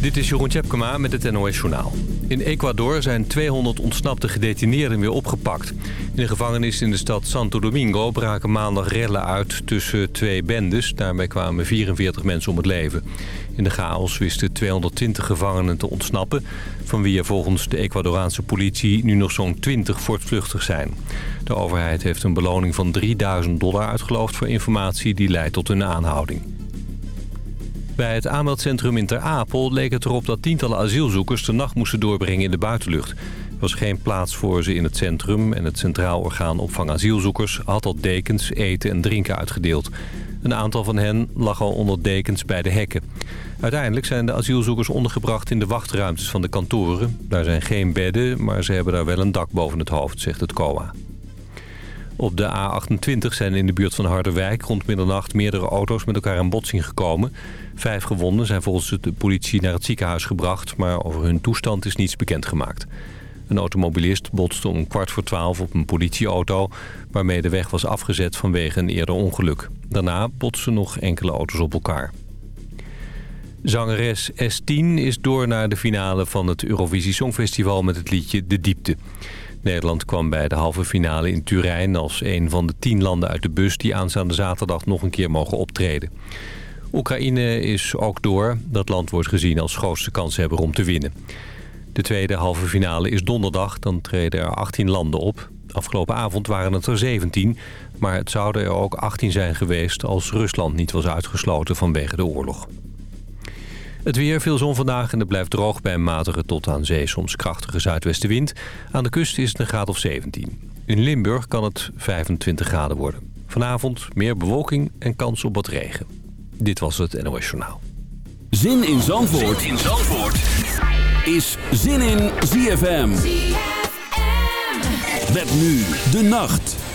Dit is Jeroen Tjepkema met het NOS Journaal. In Ecuador zijn 200 ontsnapte gedetineerden weer opgepakt. In de gevangenis in de stad Santo Domingo braken maandag rellen uit tussen twee bendes. Daarbij kwamen 44 mensen om het leven. In de chaos wisten 220 gevangenen te ontsnappen... van wie er volgens de Ecuadoraanse politie nu nog zo'n 20 voortvluchtig zijn. De overheid heeft een beloning van 3000 dollar uitgeloofd voor informatie... die leidt tot hun aanhouding. Bij het aanmeldcentrum in Ter Apel leek het erop dat tientallen asielzoekers de nacht moesten doorbrengen in de buitenlucht. Er was geen plaats voor ze in het centrum en het Centraal Orgaan Opvang Asielzoekers had al dekens, eten en drinken uitgedeeld. Een aantal van hen lag al onder dekens bij de hekken. Uiteindelijk zijn de asielzoekers ondergebracht in de wachtruimtes van de kantoren. Daar zijn geen bedden, maar ze hebben daar wel een dak boven het hoofd, zegt het COA. Op de A28 zijn in de buurt van Harderwijk rond middernacht meerdere auto's met elkaar in botsing gekomen. Vijf gewonden zijn volgens de politie naar het ziekenhuis gebracht, maar over hun toestand is niets bekendgemaakt. Een automobilist botste om kwart voor twaalf op een politieauto... waarmee de weg was afgezet vanwege een eerder ongeluk. Daarna botsten nog enkele auto's op elkaar. Zangeres S10 is door naar de finale van het Eurovisie Songfestival met het liedje De Diepte. Nederland kwam bij de halve finale in Turijn als een van de tien landen uit de bus... die aanstaande zaterdag nog een keer mogen optreden. Oekraïne is ook door. Dat land wordt gezien als grootste kanshebber om te winnen. De tweede halve finale is donderdag. Dan treden er 18 landen op. Afgelopen avond waren het er 17. Maar het zouden er ook 18 zijn geweest als Rusland niet was uitgesloten vanwege de oorlog. Het weer, veel zon vandaag en het blijft droog bij een matige tot aan zee soms krachtige zuidwestenwind. Aan de kust is het een graad of 17. In Limburg kan het 25 graden worden. Vanavond meer bewolking en kans op wat regen. Dit was het NOS Journaal. Zin in Zandvoort, zin in Zandvoort. is Zin in ZFM. ZFM. Met nu de nacht.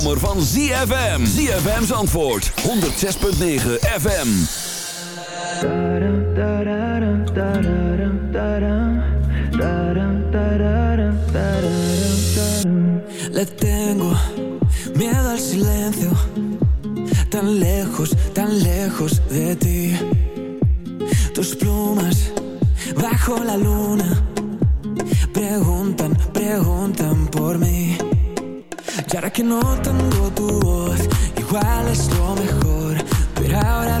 Zomer van ZFM. ZFM's antwoord 106.9 FM. Le tengo miedo al silencio. Tan lejos, tan lejos de ti. Tus plumas bajo la luna preguntan, preguntan por mí. Y ahora que no tengo tu voz, igual es lo mejor, pero ahora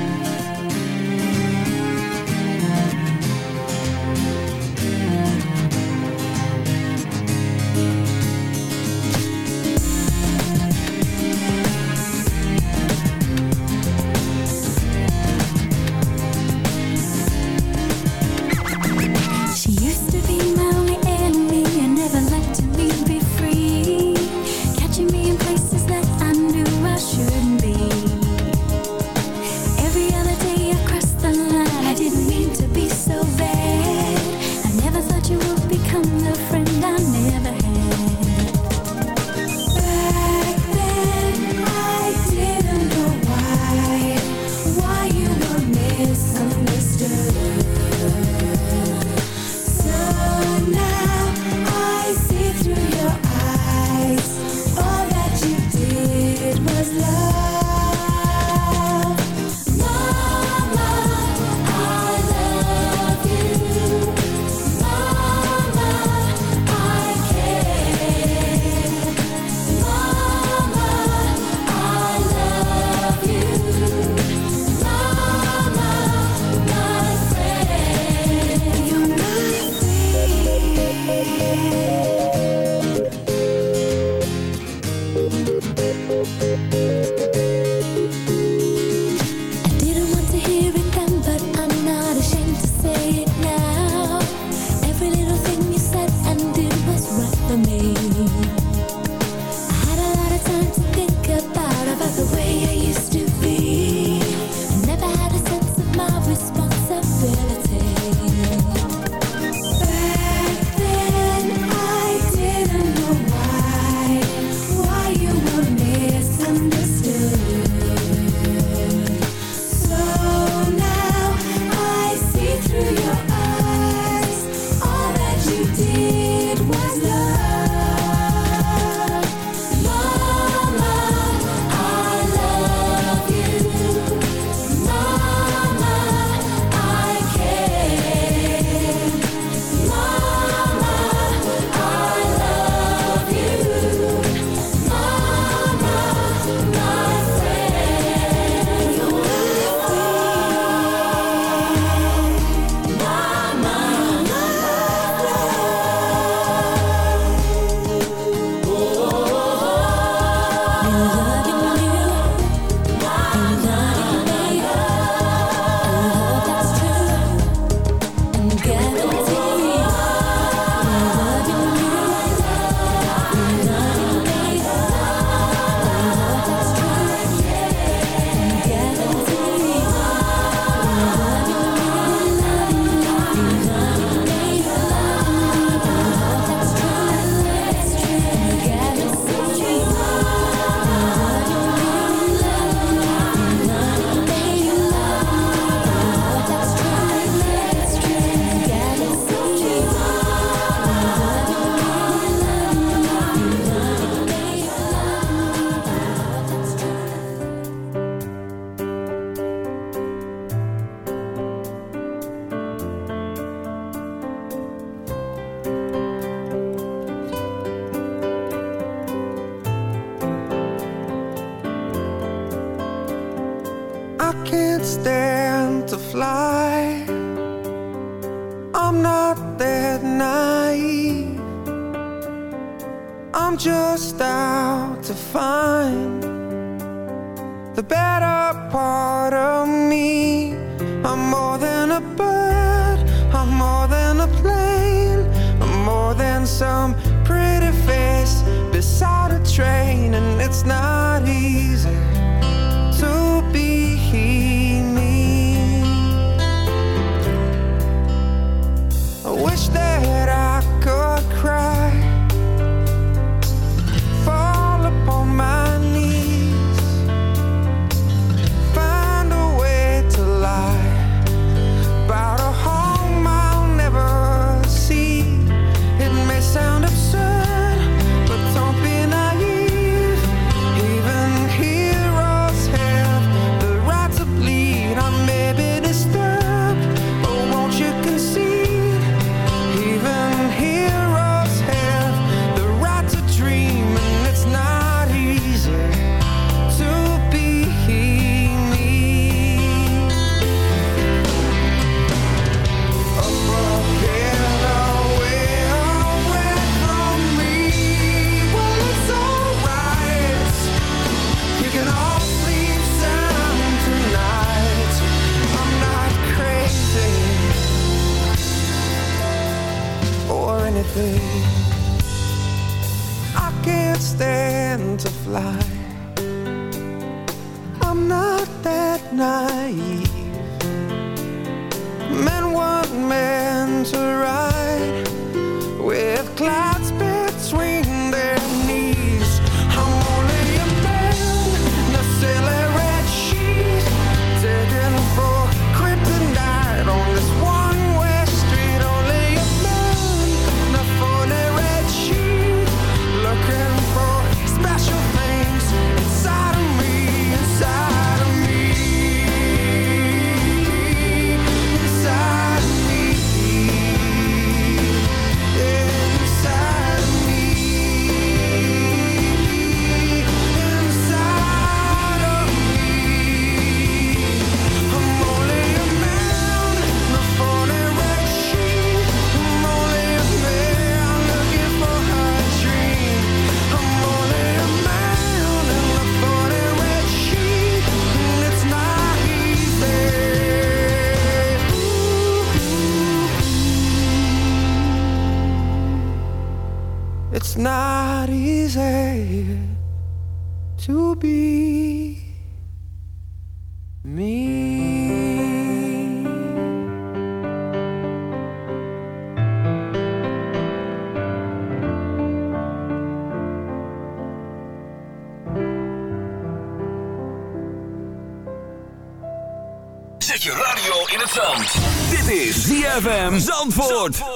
ZFM Zandvoort.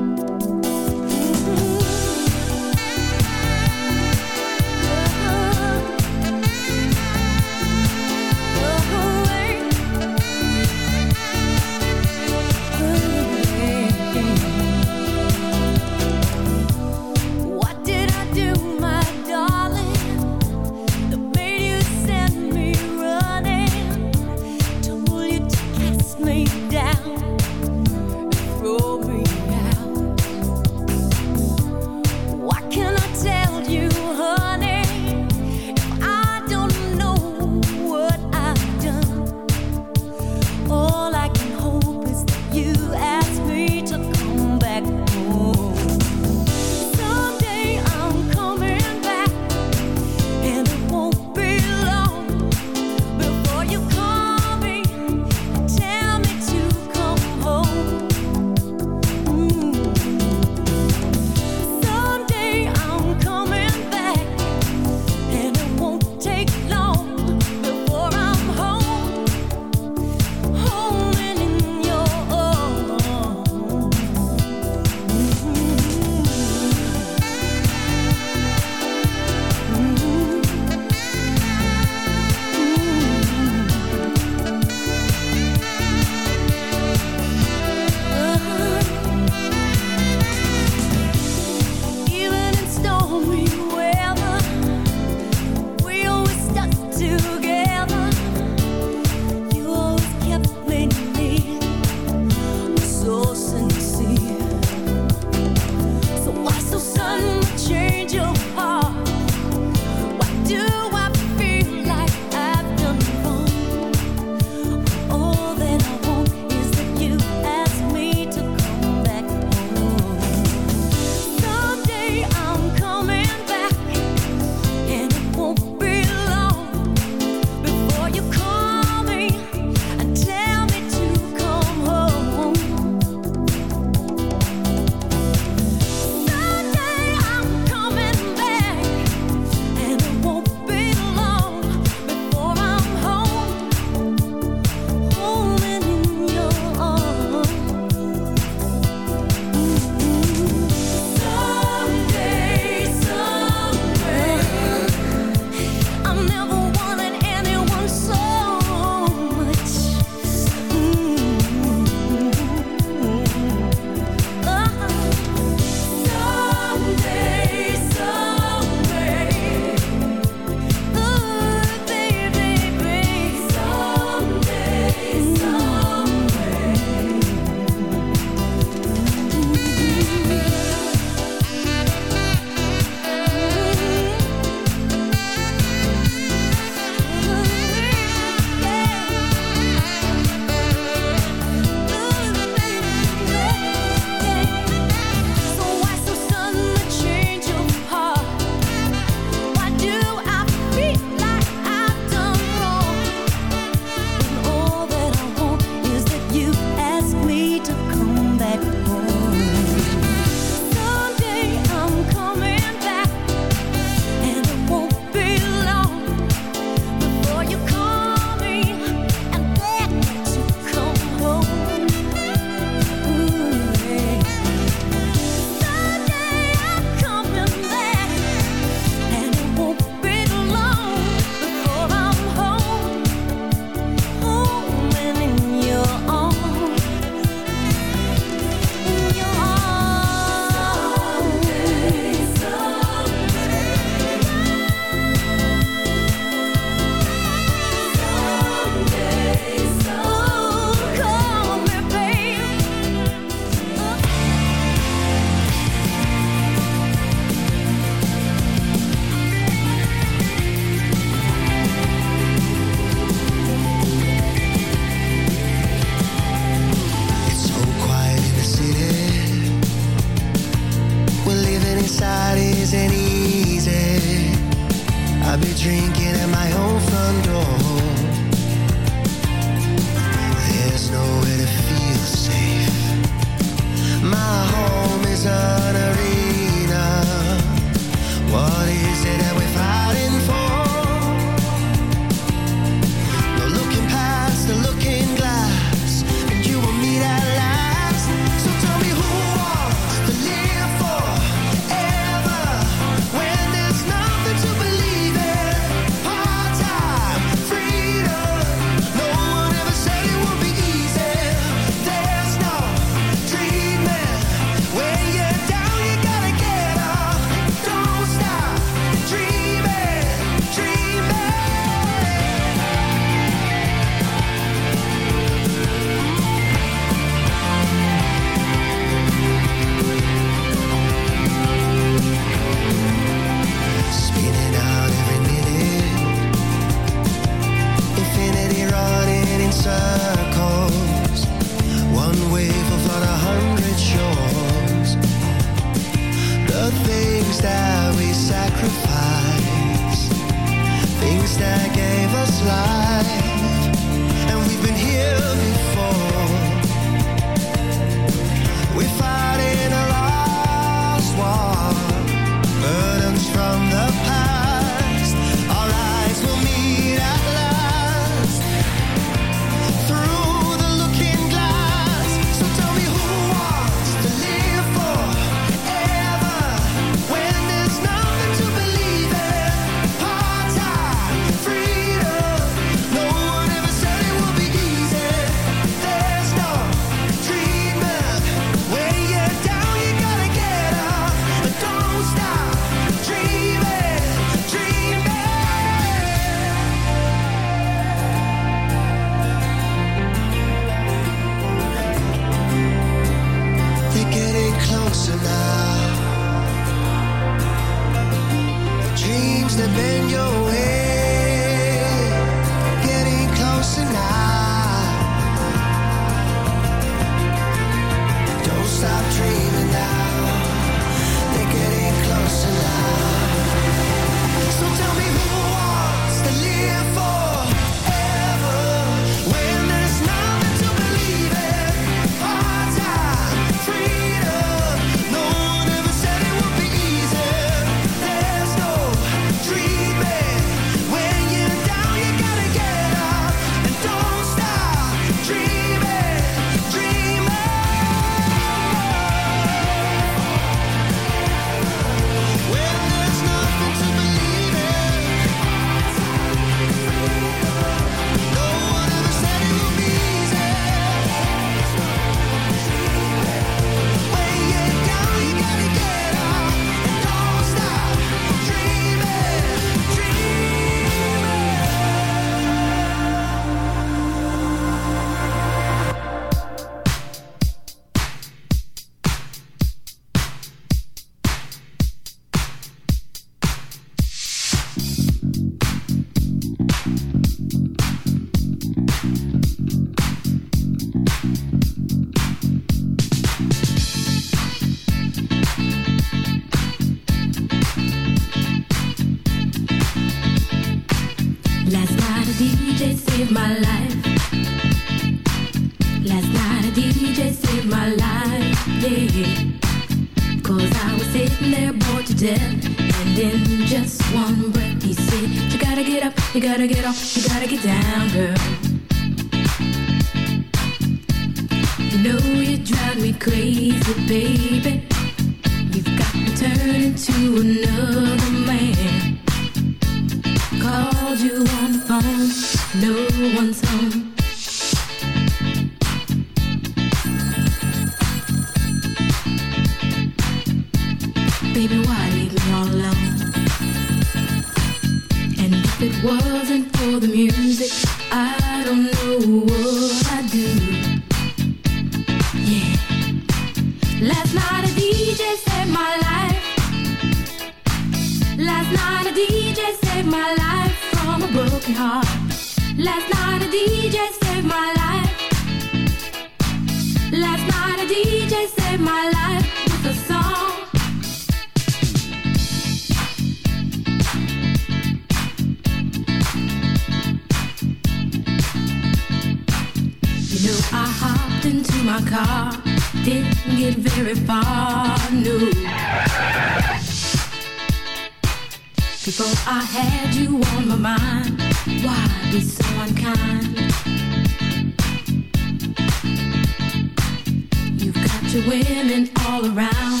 All around,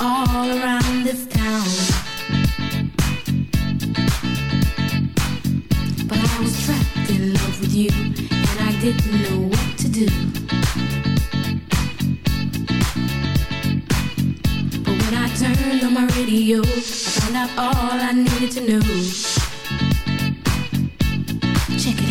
all around this town. But I was trapped in love with you, and I didn't know what to do. But when I turned on my radio, I found out all I needed to know. Check it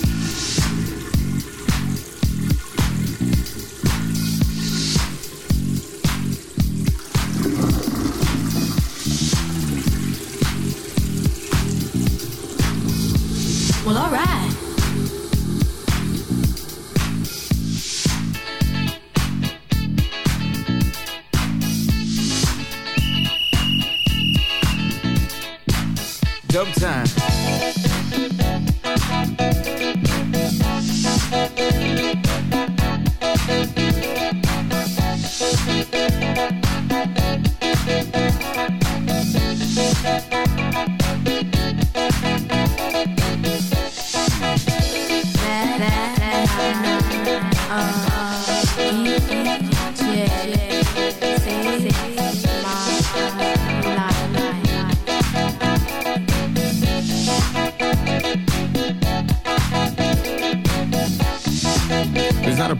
Time.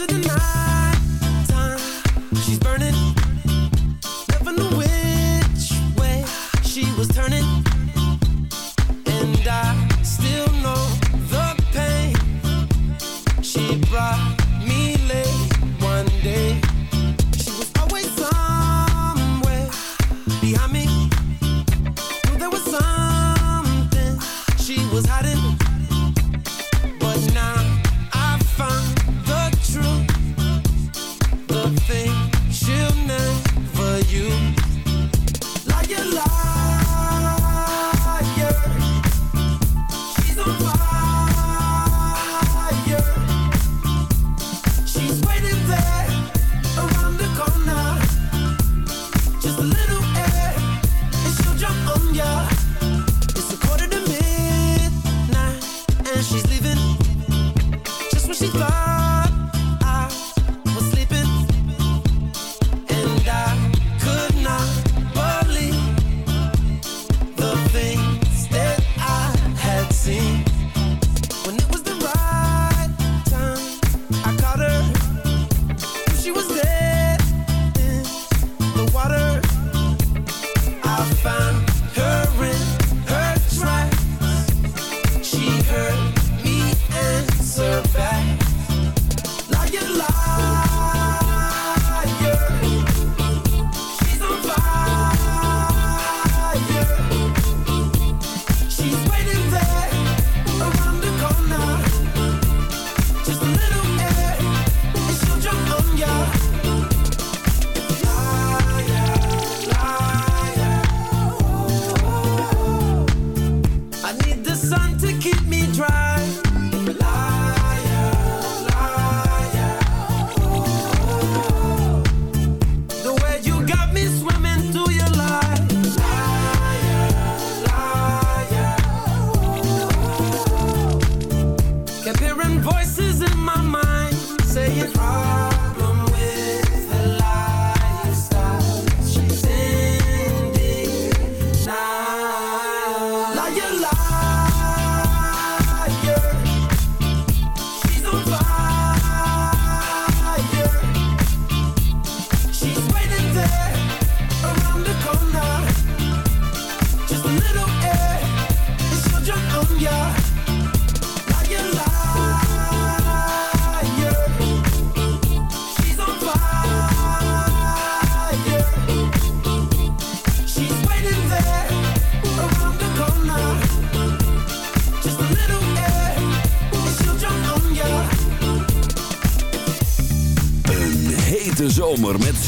To the night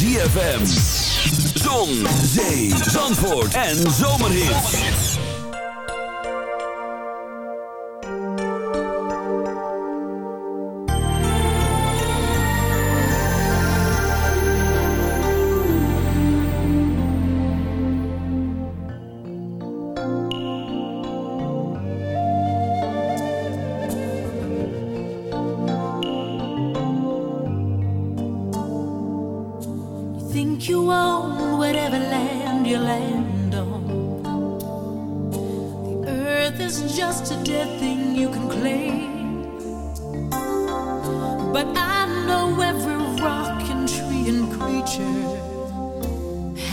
Dfm, Zon, zee, zandvoort en zomerhit.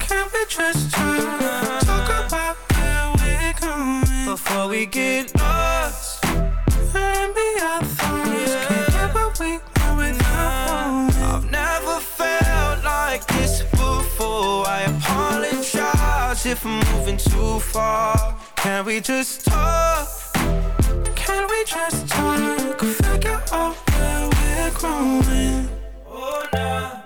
Can we just talk? Talk about where we're going before we get lost. And be our thoughts. Can't get what we want without one. I've never felt like this before. I apologize if I'm moving too far. Can we just talk? Can we just talk? Figure out where we're growing. Oh, nah.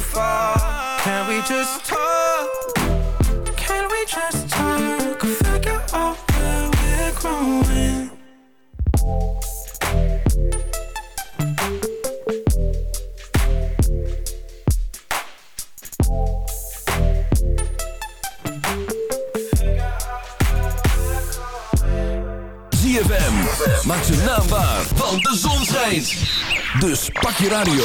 Far. Can we just talk? Can we just talk? Figure out where we're growing. ZFM. Maak zijn naam waar, want de zon schijnt. Dus pak je radio.